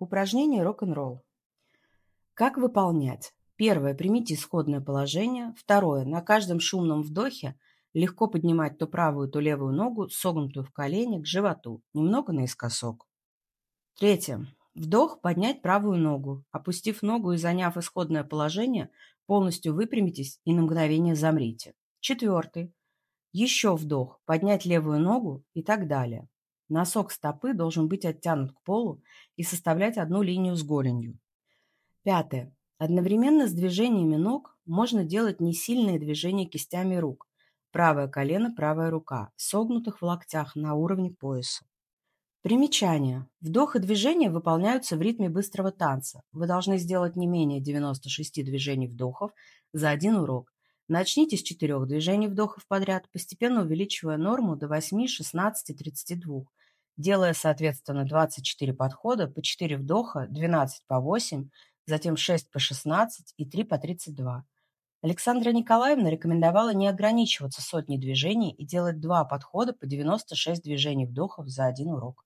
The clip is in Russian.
Упражнение рок-н-ролл. Как выполнять? Первое. Примите исходное положение. Второе. На каждом шумном вдохе легко поднимать то правую, то левую ногу, согнутую в колени, к животу, немного наискосок. Третье. Вдох, поднять правую ногу. Опустив ногу и заняв исходное положение, полностью выпрямитесь и на мгновение замрите. Четвертый. Еще вдох, поднять левую ногу и так далее. Носок стопы должен быть оттянут к полу и составлять одну линию с голенью. Пятое. Одновременно с движениями ног можно делать несильные движения кистями рук. Правое колено, правая рука, согнутых в локтях на уровне пояса. Примечание. Вдох и движение выполняются в ритме быстрого танца. Вы должны сделать не менее 96 движений вдохов за один урок. Начните с четырех движений вдохов подряд, постепенно увеличивая норму до 8, 16 32 делая, соответственно, 24 подхода по 4 вдоха, 12 по 8, затем 6 по 16 и 3 по 32. Александра Николаевна рекомендовала не ограничиваться сотней движений и делать два подхода по 96 движений вдохов за один урок.